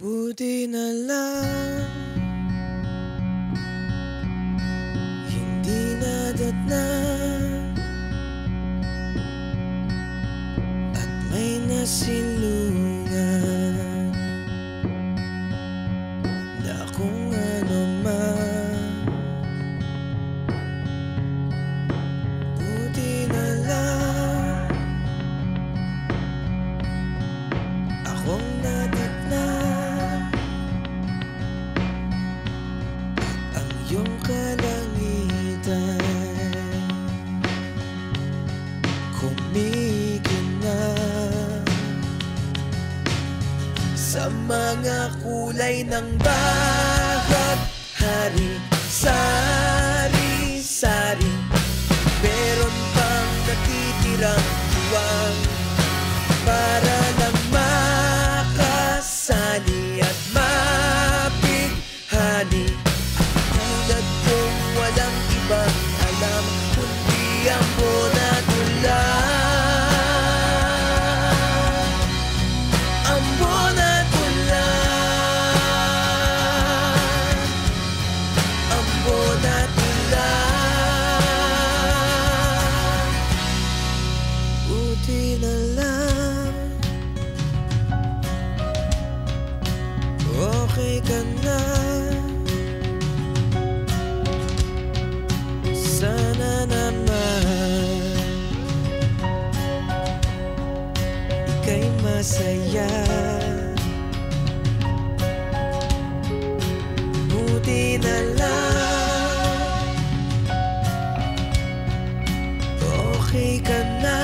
Buti na lang. Hindi nadatnan At may nasilungan iyong kalangitan. Kumikinang Sa mga kulay ng bahag Hari, masaya. Buti na lang Okay ka na.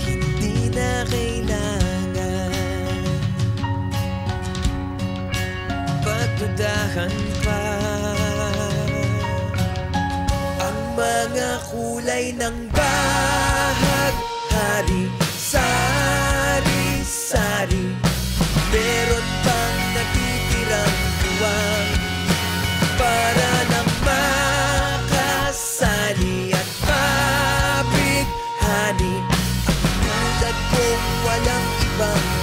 Hindi na kailangan. Pagdudahan mga kulay ng bahag. Hari, sari-sari Meron pang natitirang buwang Para lang makasali at mabighani Tulad kong walang ibang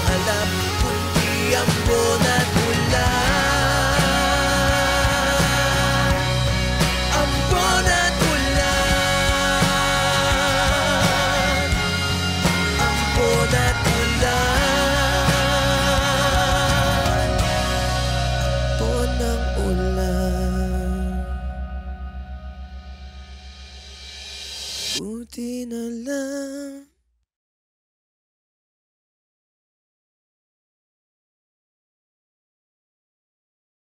Buti na lang.